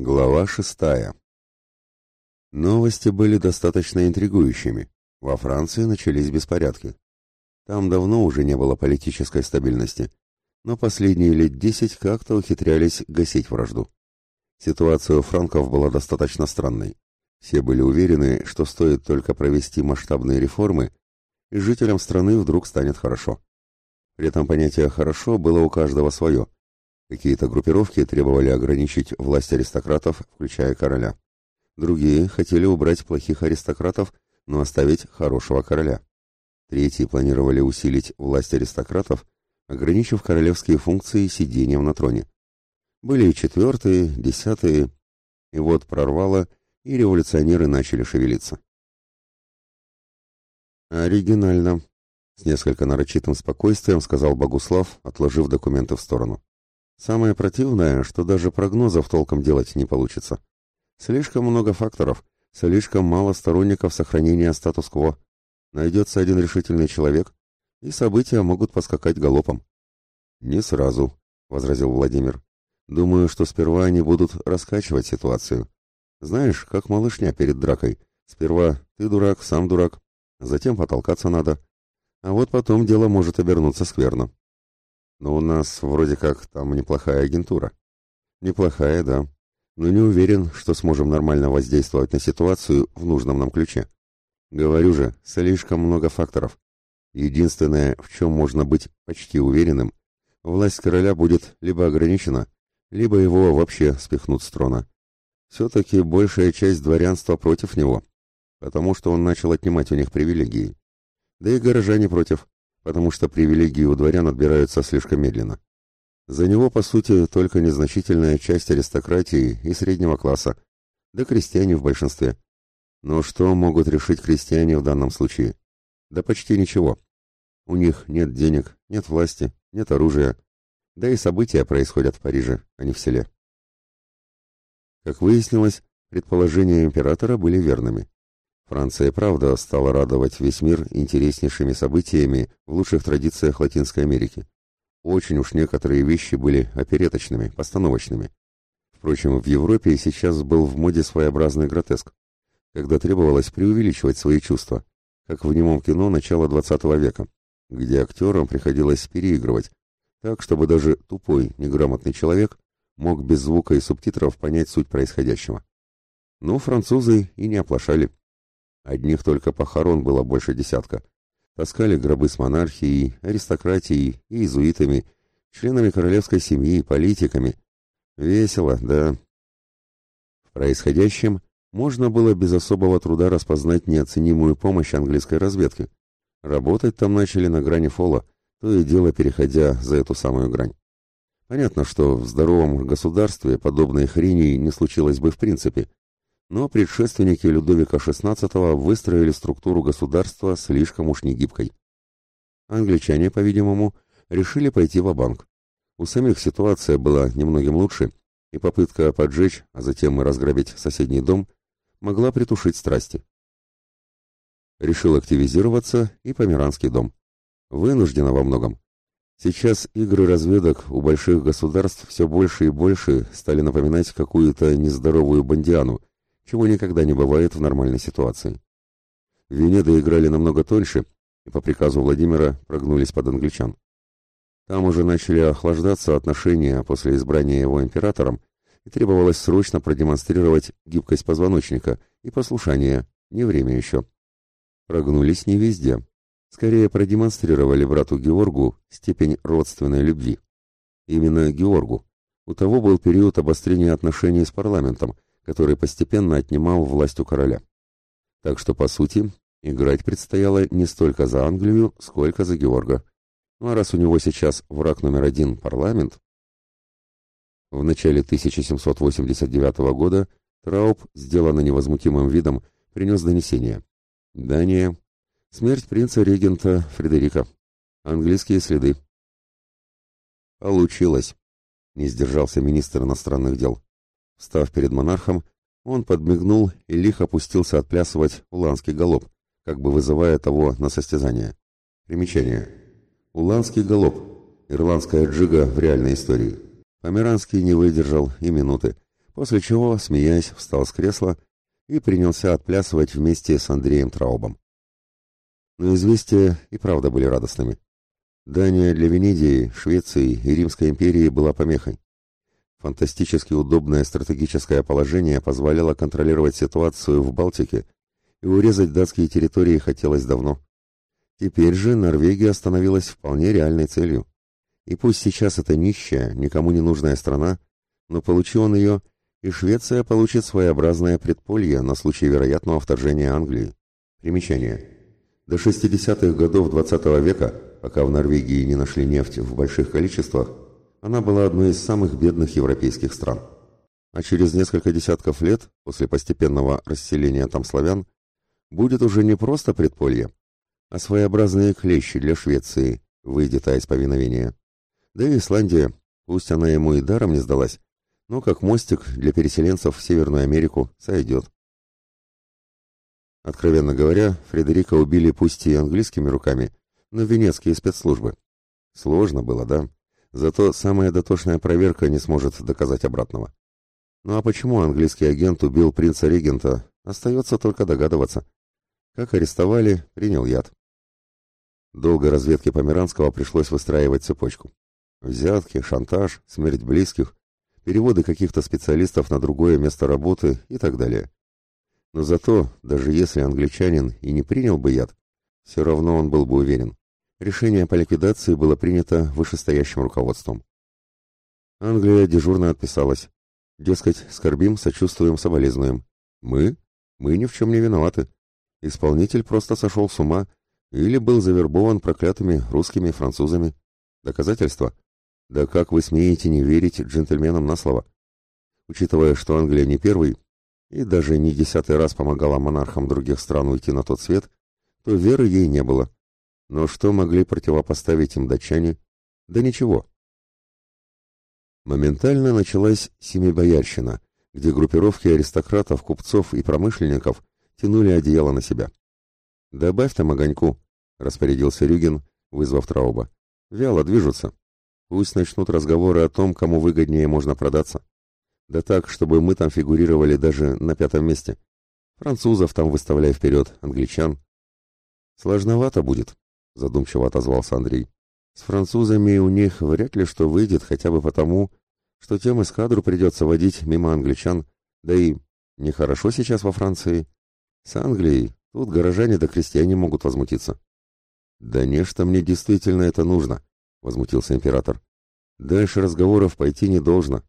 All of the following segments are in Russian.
Глава шестая. Новости были достаточно интригующими. Во Франции начались беспорядки. Там давно уже не было политической стабильности, но последние лет десять как-то ухитрялись гасить вражду. Ситуация у франков была достаточно странной. Все были уверены, что стоит только провести масштабные реформы, и жителям страны вдруг станет хорошо. При этом понятие «хорошо» было у каждого свое – Какие-то группировки требовали ограничить власть аристократов, включая короля. Другие хотели убрать плохих аристократов, но оставить хорошего короля. Третьи планировали усилить власть аристократов, ограничив королевские функции сидением на троне. Были и четвертые, десятые, и вот прорвало, и революционеры начали шевелиться. «Оригинально», — с несколько нарочитым спокойствием сказал Богуслав, отложив документы в сторону. Самое противное, что даже прогнозов толком делать не получится. Слишком много факторов, слишком мало сторонников сохранения статус-кво. Найдется один решительный человек, и события могут поскакать галопом. «Не сразу», — возразил Владимир. «Думаю, что сперва они будут раскачивать ситуацию. Знаешь, как малышня перед дракой. Сперва ты дурак, сам дурак, затем потолкаться надо. А вот потом дело может обернуться скверно. Но у нас вроде как там неплохая агентура. Неплохая, да. Но не уверен, что сможем нормально воздействовать на ситуацию в нужном нам ключе. Говорю же, слишком много факторов. Единственное, в чем можно быть почти уверенным, власть короля будет либо ограничена, либо его вообще спихнут с трона. Все-таки большая часть дворянства против него, потому что он начал отнимать у них привилегии. Да и горожане против, потому что привилегии у дворян отбираются слишком медленно. За него, по сути, только незначительная часть аристократии и среднего класса, да крестьяне в большинстве. Но что могут решить крестьяне в данном случае? Да почти ничего. У них нет денег, нет власти, нет оружия, да и события происходят в Париже, а не в селе. Как выяснилось, предположения императора были верными. Франция, правда, стала радовать весь мир интереснейшими событиями в лучших традициях Латинской Америки. Очень уж некоторые вещи были опереточными, постановочными. Впрочем, в Европе сейчас был в моде своеобразный гротеск, когда требовалось преувеличивать свои чувства, как в немом кино начала XX века, где актерам приходилось переигрывать, так, чтобы даже тупой, неграмотный человек мог без звука и субтитров понять суть происходящего. Но французы и не оплошали. Одних только похорон было больше десятка. Таскали гробы с монархией, аристократией иезуитами, членами королевской семьи, политиками. Весело, да. В происходящем можно было без особого труда распознать неоценимую помощь английской разведки. Работать там начали на грани фола, то и дело переходя за эту самую грань. Понятно, что в здоровом государстве подобной хрени не случилось бы в принципе, но предшественники Людовика XVI выстроили структуру государства слишком уж негибкой. Англичане, по-видимому, решили пойти в банк У самих ситуация была немногим лучше, и попытка поджечь, а затем и разграбить соседний дом, могла притушить страсти. Решил активизироваться и Померанский дом. Вынуждено во многом. Сейчас игры разведок у больших государств все больше и больше стали напоминать какую-то нездоровую бандиану, чего никогда не бывает в нормальной ситуации. Венеды играли намного тоньше и по приказу Владимира прогнулись под англичан. Там уже начали охлаждаться отношения после избрания его императором, и требовалось срочно продемонстрировать гибкость позвоночника и послушание, не время еще. Прогнулись не везде. Скорее продемонстрировали брату Георгу степень родственной любви. Именно Георгу. У того был период обострения отношений с парламентом, который постепенно отнимал власть у короля. Так что, по сути, играть предстояло не столько за Англию, сколько за Георга. Ну а раз у него сейчас враг номер один – парламент, в начале 1789 года Трауб, сделанный невозмутимым видом, принес донесение. Дания. Смерть принца-регента Фредерика. Английские следы. Получилось. Не сдержался министр иностранных дел. Встав перед монархом, он подмигнул и лихо опустился отплясывать уланский галоп, как бы вызывая того на состязание. Примечание. Уланский галоп. Ирландская джига в реальной истории. Померанский не выдержал и минуты, после чего, смеясь, встал с кресла и принялся отплясывать вместе с Андреем Траубом. Но известия и правда были радостными. Дания для Венедии, Швеции и Римской империи была помехой. Фантастически удобное стратегическое положение позволяло контролировать ситуацию в Балтике, и урезать датские территории хотелось давно. Теперь же Норвегия становилась вполне реальной целью. И пусть сейчас это нищая, никому не нужная страна, но получил он ее, и Швеция получит своеобразное предполье на случай вероятного вторжения Англии. Примечание. До 60-х годов XX -го века, пока в Норвегии не нашли нефть в больших количествах, она была одной из самых бедных европейских стран. А через несколько десятков лет, после постепенного расселения там славян, будет уже не просто предполье, а своеобразные клещи для Швеции, выйдет та из повиновения. Да и Исландия, пусть она ему и даром не сдалась, но как мостик для переселенцев в Северную Америку сойдет. Откровенно говоря, Фредерика убили пусть и английскими руками, но венецкие спецслужбы. Сложно было, да? Зато самая дотошная проверка не сможет доказать обратного. Ну а почему английский агент убил принца-регента, остается только догадываться. Как арестовали, принял яд. Долго разведке Померанского пришлось выстраивать цепочку. Взятки, шантаж, смерть близких, переводы каких-то специалистов на другое место работы и так далее. Но зато, даже если англичанин и не принял бы яд, все равно он был бы уверен. Решение по ликвидации было принято вышестоящим руководством. Англия дежурно отписалась. Дескать, скорбим, сочувствуем, соболезнуем. Мы? Мы ни в чем не виноваты. Исполнитель просто сошел с ума или был завербован проклятыми русскими французами. Доказательства? Да как вы смеете не верить джентльменам на слово? Учитывая, что Англия не первый и даже не десятый раз помогала монархам других стран уйти на тот свет, то веры ей не было. Но что могли противопоставить им датчане? Да ничего. Моментально началась семибоярщина, где группировки аристократов, купцов и промышленников тянули одеяло на себя. «Добавь там огоньку», — распорядился Рюген, вызвав Трауба. «Вяло движутся. Пусть начнут разговоры о том, кому выгоднее можно продаться. Да так, чтобы мы там фигурировали даже на пятом месте. Французов там выставляй вперед, англичан. Сложновато будет, задумчиво отозвался Андрей. С французами у них вряд ли что выйдет, хотя бы потому, что тем эскадру придется водить мимо англичан, да и нехорошо сейчас во Франции. С Англией тут горожане да крестьяне могут возмутиться. Да нечто мне действительно это нужно, возмутился император. Дальше разговоров пойти не должно.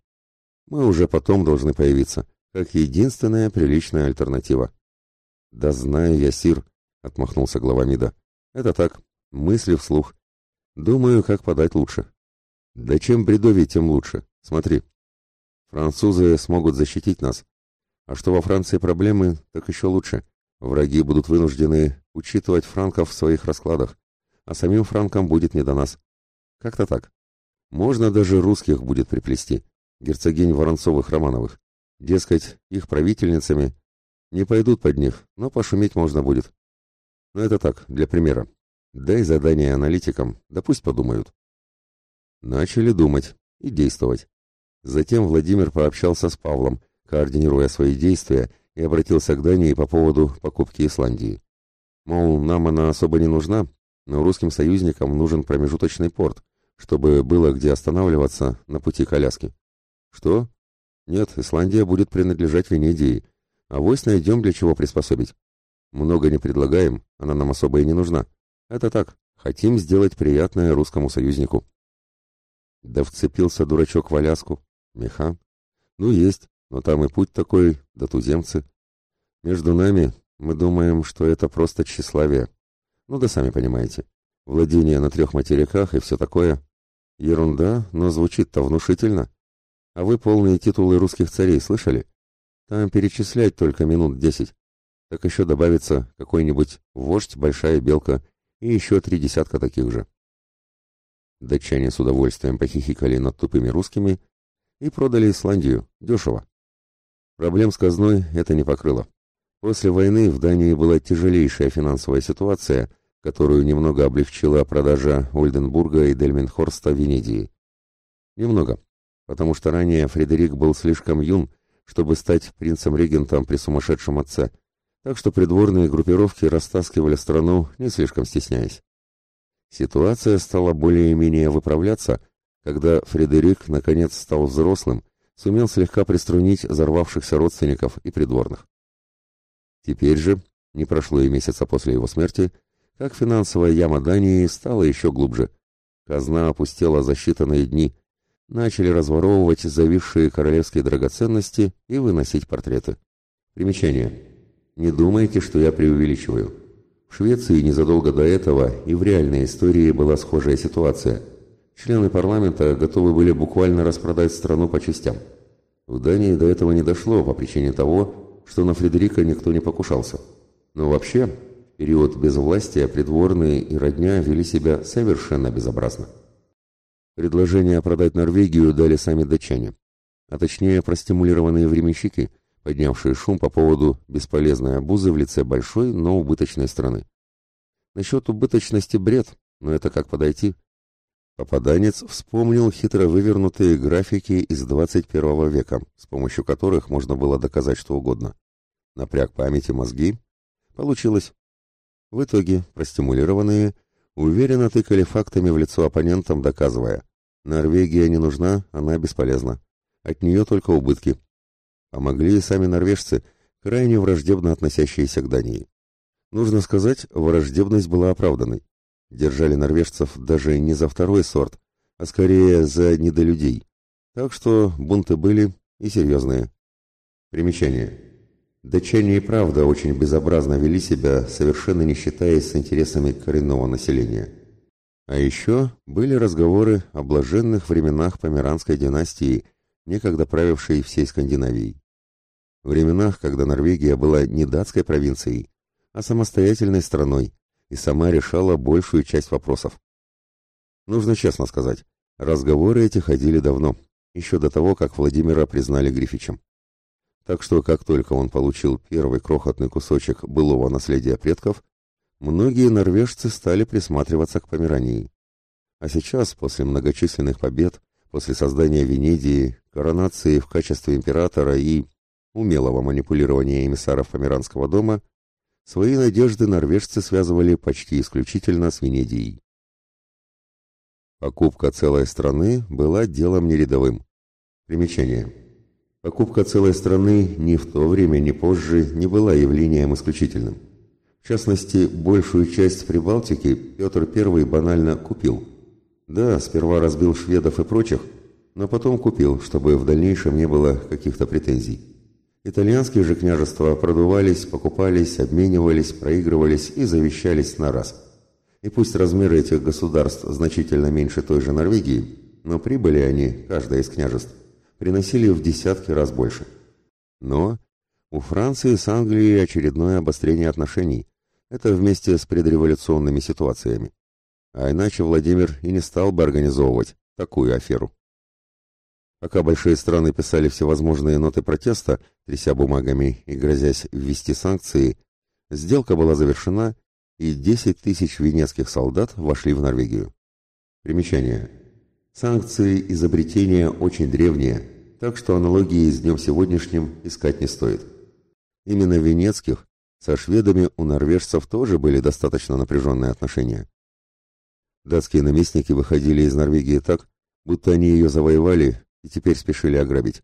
Мы уже потом должны появиться, как единственная приличная альтернатива. Да знаю я, Сир, отмахнулся глава МИДа. Это так, мысли вслух. Думаю, как подать лучше. Да чем бредовее, тем лучше. Смотри. Французы смогут защитить нас. А что во Франции проблемы, так еще лучше. Враги будут вынуждены учитывать франков в своих раскладах, а самим франкам будет не до нас. Как-то так. Можно даже русских будет приплести, герцогинь Воронцовых-Романовых. Дескать, их правительницами не пойдут под них, но пошуметь можно будет. Но это так, для примера. Дай задание аналитикам, да пусть подумают. Начали думать и действовать. Затем Владимир пообщался с Павлом, координируя свои действия, и обратился к Дании по поводу покупки Исландии. Мол, нам она особо не нужна, но русским союзникам нужен промежуточный порт, чтобы было где останавливаться на пути коляски. Что? Нет, Исландия будет принадлежать Венедии, а вось найдем для чего приспособить. Много не предлагаем, она нам особо и не нужна. Это так, хотим сделать приятное русскому союзнику. Да вцепился дурачок в Аляску. Меха. Ну, есть, но там и путь такой, да туземцы. Между нами мы думаем, что это просто тщеславие. Ну да сами понимаете. Владение на трех материках и все такое. Ерунда, но звучит-то внушительно. А вы полные титулы русских царей слышали? Там перечислять только минут десять. Так еще добавится какой-нибудь вождь, большая белка и еще три десятка таких же. Датчане с удовольствием похихикали над тупыми русскими и продали Исландию дешево. Проблем с казной это не покрыло. После войны в Дании была тяжелейшая финансовая ситуация, которую немного облегчила продажа Ольденбурга и Дельменхорста Венедии. Немного, потому что ранее Фредерик был слишком юн, чтобы стать принцем-регентом при сумасшедшем отце, так что придворные группировки растаскивали страну, не слишком стесняясь. Ситуация стала более-менее выправляться, когда Фредерик наконец стал взрослым, сумел слегка приструнить взорвавшихся родственников и придворных. Теперь же, не прошло и месяца после его смерти, как финансовая яма Дании стала еще глубже. Казна опустела за считанные дни, начали разворовывать зависшие королевские драгоценности и выносить портреты. Примечание. Не думайте, что я преувеличиваю. В Швеции незадолго до этого и в реальной истории была схожая ситуация. Члены парламента готовы были буквально распродать страну по частям. В Дании до этого не дошло по причине того, что на Фредерика никто не покушался. Но вообще, в период безвластия придворные и родня вели себя совершенно безобразно. Предложение продать Норвегию дали сами датчане, а точнее простимулированные временщики, поднявшие шум по поводу бесполезной обузы в лице большой, но убыточной страны. Насчет убыточности бред, но это как подойти? Попаданец вспомнил хитро вывернутые графики из 21 века, с помощью которых можно было доказать что угодно. Напряг памяти мозги. Получилось. В итоге, простимулированные, уверенно тыкали фактами в лицо оппонентам, доказывая, Норвегия не нужна, она бесполезна. От нее только убытки. Помогли и сами норвежцы, крайне враждебно относящиеся к Дании. Нужно сказать, враждебность была оправданной. Держали норвежцев даже не за второй сорт, а скорее за недолюдей. Так что бунты были и серьезные. Примечание. Датчане и правда очень безобразно вели себя, совершенно не считаясь с интересами коренного населения. А еще были разговоры о блаженных временах Померанской династии, некогда правившей всей Скандинавией. Временах, когда Норвегия была не датской провинцией, а самостоятельной страной и сама решала большую часть вопросов. Нужно честно сказать, разговоры эти ходили давно, еще до того, как Владимира признали Грифичем. Так что, как только он получил первый крохотный кусочек былого наследия предков, многие норвежцы стали присматриваться к Померании. А сейчас, после многочисленных побед, после создания Венедии, коронации в качестве императора и умелого манипулирования эмиссаров Померанского дома, свои надежды норвежцы связывали почти исключительно с Венедией. Покупка целой страны была делом нерядовым. Примечание. Покупка целой страны ни в то время, ни позже не была явлением исключительным. В частности, большую часть Прибалтики Петр I банально купил. Да, сперва разбил шведов и прочих, но потом купил, чтобы в дальнейшем не было каких-то претензий. Итальянские же княжества продувались, покупались, обменивались, проигрывались и завещались на раз. И пусть размеры этих государств значительно меньше той же Норвегии, но прибыли они, каждое из княжеств, приносили в десятки раз больше. Но у Франции с Англией очередное обострение отношений. Это вместе с предреволюционными ситуациями. А иначе Владимир и не стал бы организовывать такую аферу. Пока большие страны писали всевозможные ноты протеста, тряся бумагами и грозясь ввести санкции, сделка была завершена, и 10 тысяч венецких солдат вошли в Норвегию. Примечание. Санкции изобретения очень древние, так что аналогии с днем сегодняшним искать не стоит. Именно венецких со шведами у норвежцев тоже были достаточно напряженные отношения. Датские наместники выходили из Норвегии так, будто они ее завоевали и теперь спешили ограбить.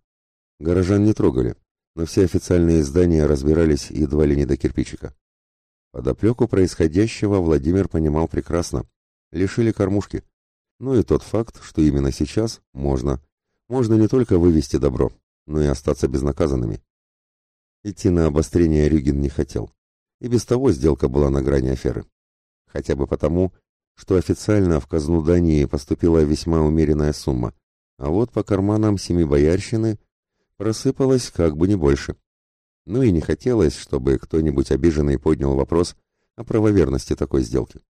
Горожан не трогали, но все официальные издания разбирались едва ли не до кирпичика. Подоплеку происходящего Владимир понимал прекрасно. Лишили кормушки. Ну и тот факт, что именно сейчас можно. Можно не только вывести добро, но и остаться безнаказанными. Идти на обострение Рюгин не хотел. И без того сделка была на грани аферы. Хотя бы потому, что официально в казну Дании поступила весьма умеренная сумма, а вот по карманам семи боярщины просыпалось как бы не больше. Ну и не хотелось, чтобы кто-нибудь обиженный поднял вопрос о правоверности такой сделки.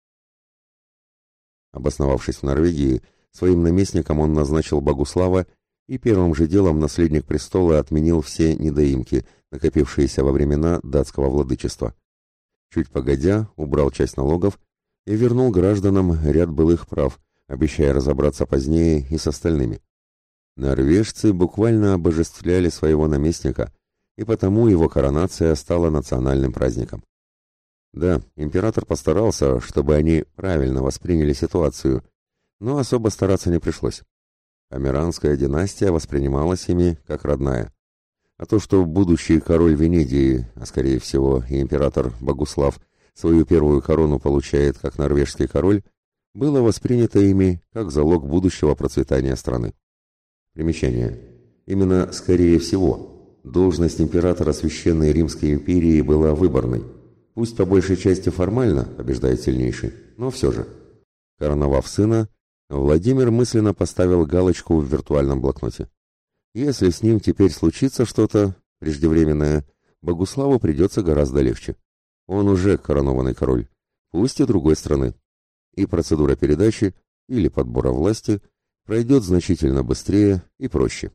Обосновавшись в Норвегии, своим наместником он назначил Богуслава и первым же делом наследник престола отменил все недоимки, накопившиеся во времена датского владычества. Чуть погодя, убрал часть налогов и вернул гражданам ряд былых прав, обещая разобраться позднее и с остальными. Норвежцы буквально обожествляли своего наместника, и потому его коронация стала национальным праздником. Да, император постарался, чтобы они правильно восприняли ситуацию, но особо стараться не пришлось. Амеранская династия воспринималась ими как родная. А то, что будущий король Венедии, а скорее всего и император Богуслав, свою первую корону получает как норвежский король, было воспринято ими как залог будущего процветания страны. Примечание. Именно «скорее всего» должность императора Священной Римской империи была выборной. Пусть по большей части формально побеждает сильнейший, но все же. Короновав сына, Владимир мысленно поставил галочку в виртуальном блокноте. Если с ним теперь случится что-то преждевременное, Богуславу придется гораздо легче. Он уже коронованный король, пусть и другой страны. И процедура передачи или подбора власти пройдет значительно быстрее и проще.